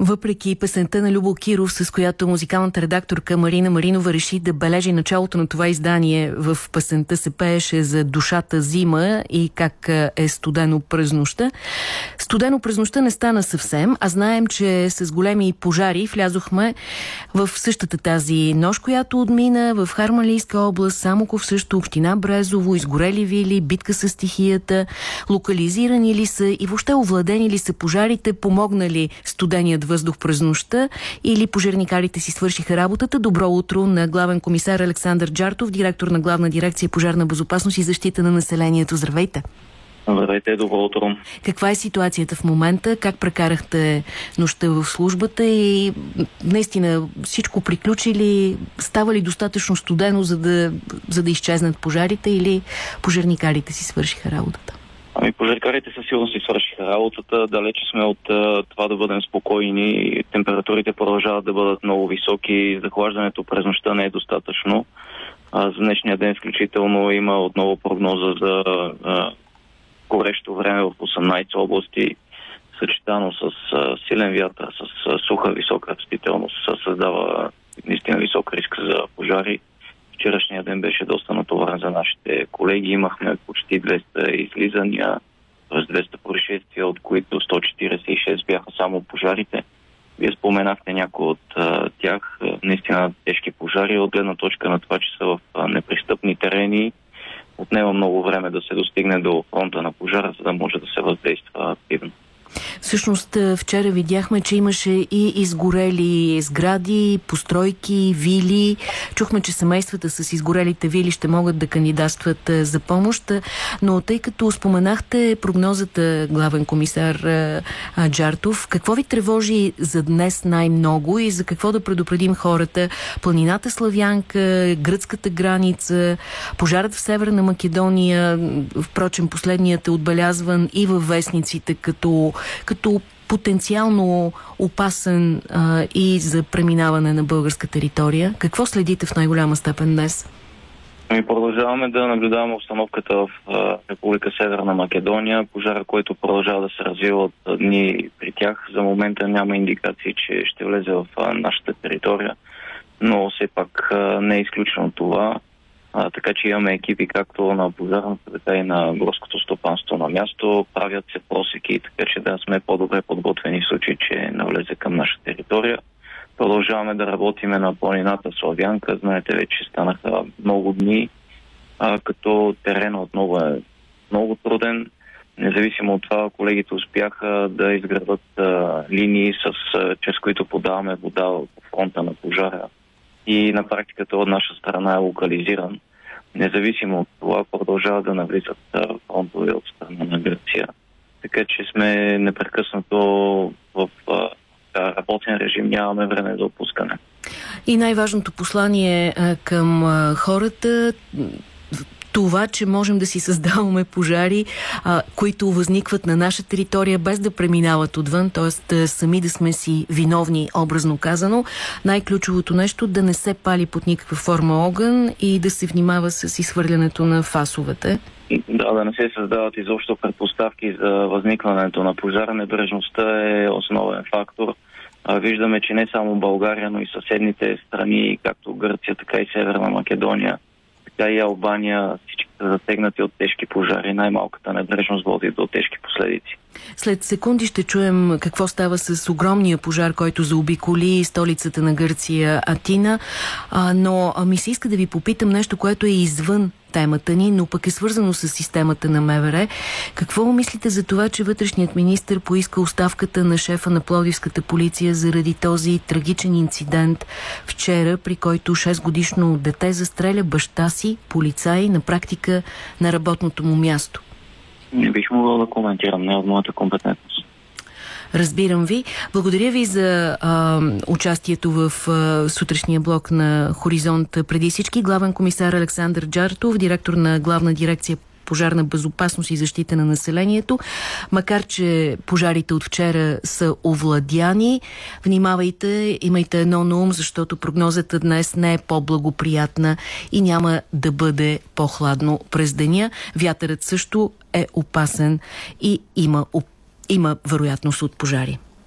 Въпреки песента на Любо Киров, с която музикалната редакторка Марина Маринова реши да бележи началото на това издание, в песента се пееше за душата зима и как е студено през нощта. Студено през нощта не стана съвсем, а знаем, че с големи пожари влязохме в същата тази нощ, която отмина в Хармалийска област, Самоков също, община Брезово, изгорели вили, битка с стихията, локализирани ли са и въобще овладени ли са пожарите, помогнали студеният въздух през нощта или пожарникарите си свършиха работата. Добро утро на главен комисар Александър Джартов, директор на главна дирекция пожарна безопасност и защита на населението. Здравейте! Здравейте, добро утро. Каква е ситуацията в момента? Как прекарахте нощта в службата и наистина всичко приключи ли? Става ли достатъчно студено, за да, за да изчезнат пожарите или пожарникарите си свършиха работата? Ами пожаркарите със сигурност си свършиха работата. Далече сме от това да бъдем спокойни. Температурите продължават да бъдат много високи. Захлаждането през нощта не е достатъчно. А, за днешния ден включително има отново прогноза за а, горещо време в 18 области, съчетано с а, силен вятър, с а, суха висока растителност, създава наистина висок риск за пожари. Вчерашния ден беше доста натоварен за нашите колеги. Имахме почти 200 излизания, т.е. 200 происшествия, от които 146 бяха само пожарите. Вие споменахте някои от а, тях. Наистина тежки пожари от гледна точка на това, че са в а, непристъпни терени. Отнема много време да се достигне до фронта на пожара, за да може да се въздейства активно. Всъщност вчера видяхме, че имаше и изгорели сгради, постройки, вили. Чухме, че семействата с изгорелите вили ще могат да кандидатстват за помощ, но тъй като споменахте прогнозата главен комисар Джартов, какво ви тревожи за днес най-много и за какво да предупредим хората? Планината Славянка, гръцката граница, пожарът в Северна Македония, впрочем последният е отбелязван и във вестниците като като потенциално опасен а, и за преминаване на българска територия? Какво следите в най-голяма степен днес? Ми продължаваме да наблюдаваме обстановката в а, Република Северна Македония. Пожара, който продължава да се развива от дни при тях. За момента няма индикации, че ще влезе в нашата територия, но все пак не е изключено това. А, така че имаме екипи както на пожарната, така и на горското стопанство на място. Правят се просеки, така че да сме по-добре подготвени в случай, че навлезе към наша територия. Продължаваме да работиме на планината Славянка. Знаете, вече станаха много дни, а, като терена отново е много труден. Независимо от това, колегите успяха да изградат а, линии, с, а, чрез които подаваме вода по фронта на пожара. И на практиката от наша страна е локализиран независимо от това, продължава да навлизат фронтове от страна на Гърция. Така че сме непрекъснато в работен режим, нямаме време за опускане. И най-важното послание към хората това, че можем да си създаваме пожари, а, които възникват на наша територия, без да преминават отвън, т.е. сами да сме си виновни, образно казано. Най-ключовото нещо да не се пали под никаква форма огън и да се внимава с изхвърлянето на фасовете. Да, да не се създават изобщо предпоставки за възникването на пожара. Небрежността е основен фактор. Виждаме, че не само България, но и съседните страни, както Гърция, така и Северна Македония, тя и Албания всички са засегнати от тежки пожари. Най-малката небрежност води до тежки последици. След секунди ще чуем какво става с огромния пожар, който заобиколи столицата на Гърция Атина. А, но ми се иска да ви попитам нещо, което е извън темата ни, но пък е свързано с системата на МВР. Какво мислите за това, че вътрешният министр поиска оставката на шефа на Плодивската полиция заради този трагичен инцидент вчера, при който 6 годишно дете застреля баща си, полицай, на практика на работното му място? Не бих могъл да коментирам, не от моята компетентност. Разбирам ви. Благодаря ви за а, участието в а, сутрешния блок на Хоризонт. Преди всички главен комисар Александър Джартов, директор на главна дирекция пожарна безопасност и защита на населението. Макар, че пожарите от вчера са овладяни, внимавайте, имайте едно на ум, защото прогнозата днес не е по-благоприятна и няма да бъде по-хладно през деня. Вятърът също е опасен и има, има вероятност от пожари.